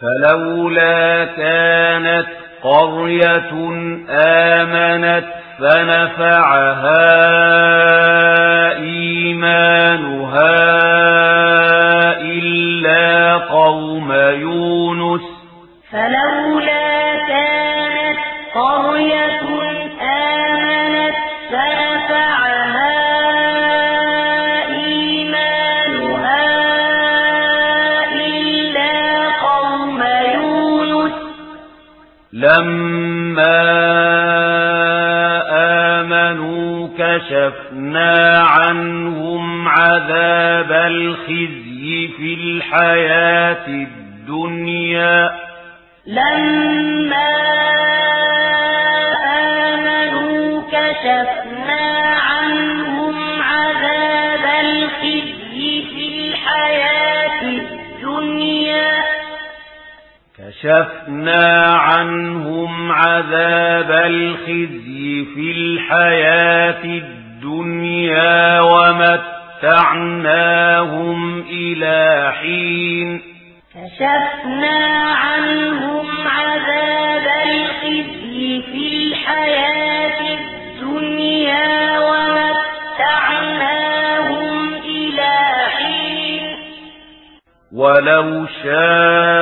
فلولا كانت قرية آمنت فنفعها إيمانها إلا قوم يونس. فلولا كانت قرية آمنت لما آمنوا كشفنا عنهم عذاب الخزي في الحياة الدنيا لما آمنوا كشفنا عنهم عذاب الخزي في الحياة الدنيا كشفنا عنهم عذاب الخزي في الحياة الدنيا ومتعناهم إلى حين كشفنا عنهم عذاب الخزي في الحياة الدنيا ومتعناهم إلى حين ولو شاء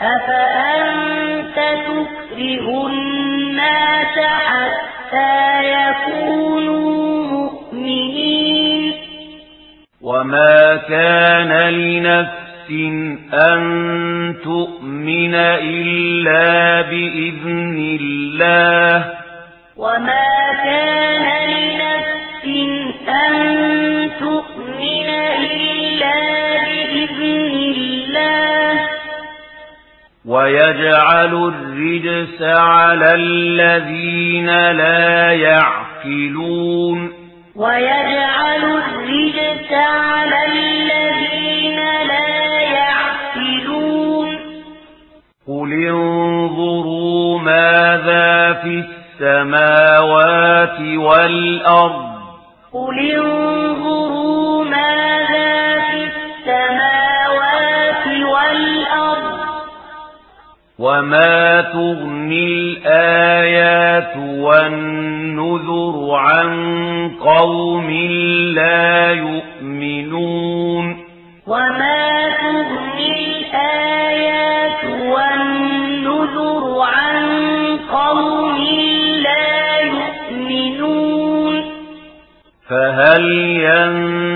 أفأنت تكره الناس حتى يكونوا مؤمنين؟ وما كان لنفس أن تؤمن إلا بإذن الله. وما كان ويجعل الرجس على الذين لا يعقلون ويجعل الرجس على الذين لا يعقلون قل انظروا ماذا في السماوات والأرض قل انظروا وما تغني الآيات والنذر عن قوم لا يؤمنون وما تغني الآيات والنذر عن قوم لا يؤمنون فهل ينظرون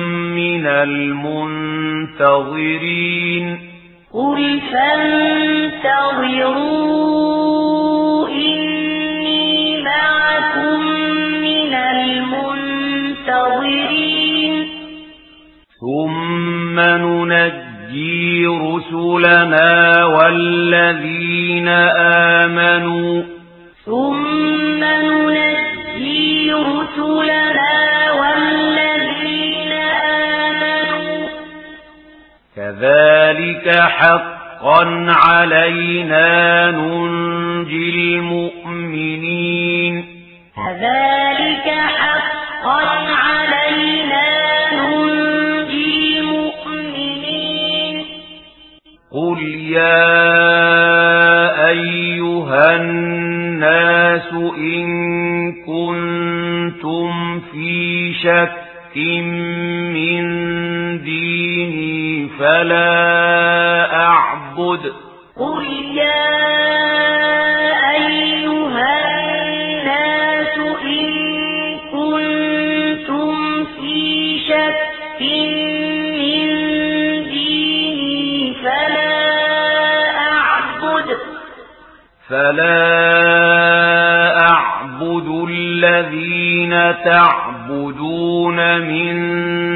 من المنتظرين. قل فانتظروا إني معكم من المنتظرين. ثم ننجي رسلنا والذين آمنوا. ثم ننجي رسلنا كَذَلِكَ حقا علينا ننجي المؤمنين كَذَلِكَ حقا علينا ننجي المؤمنين قل يا أيها الناس إن كنتم في شك من دين فلا أعبد. قل يا أيها الناس إن كنتم في شك من ديني فلا أعبد. فلا أعبد الذين تعبدون من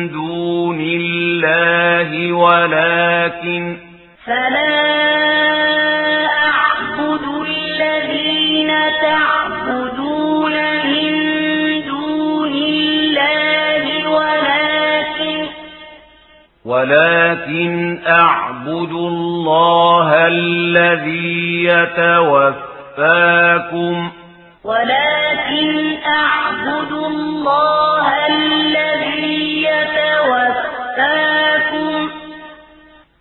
دون ولكن فلا أعبد الذين تعبدون من دون الله ولكن ولكن أعبد الله الذي يتوفاكم ولكن أعبد الله الذي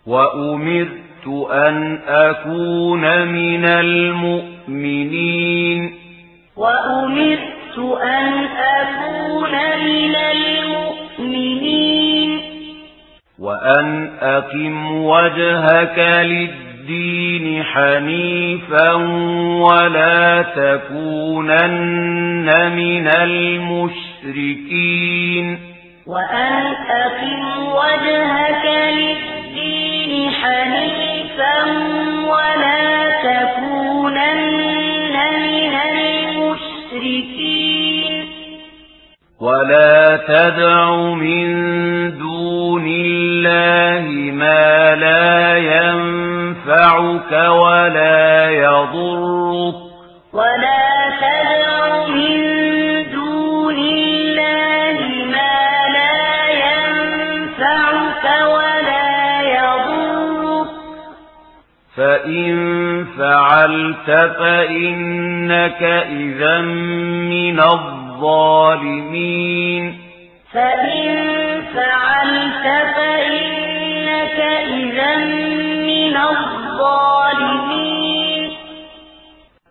وأمرت أن أكون من المؤمنين وأمرت أن أكون من المؤمنين وأن أقم وجهك للدين حنيفا ولا تكونن من المشركين وأن أقم وجهك للدين ولا تكونن من المشركين. ولا تدع من دون الله ما لا ينفعك ولا يضرك. ولا فإن فعلت فإنك إذا من الظالمين فإن فعلت فإنك إذا من الظالمين